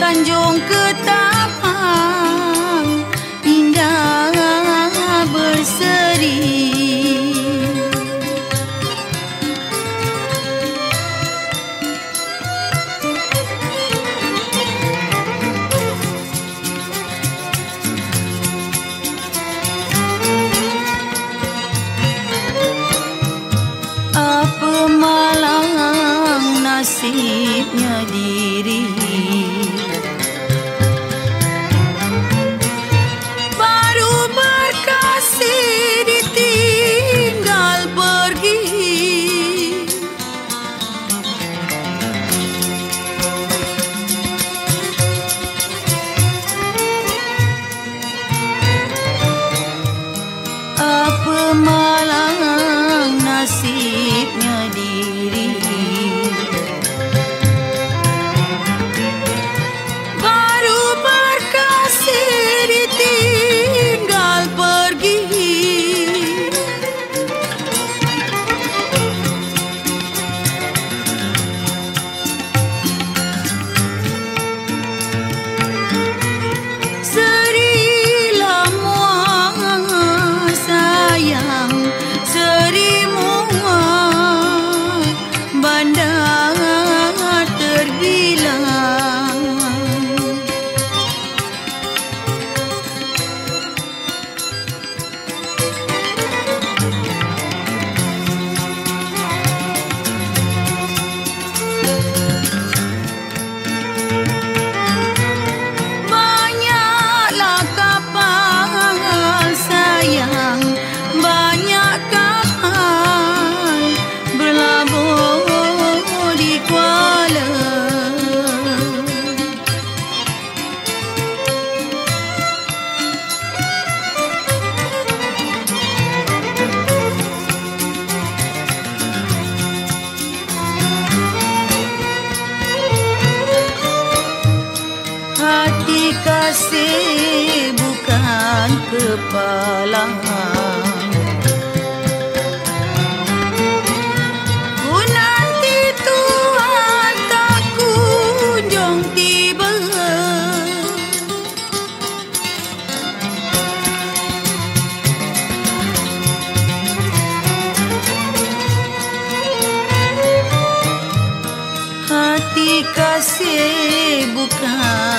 Tanjung Ketapang Indah berseri. Apa malang nasibnya diri bukan kepala. Ku nanti Tuhan tak kunjung tiba. Hati kasih bukan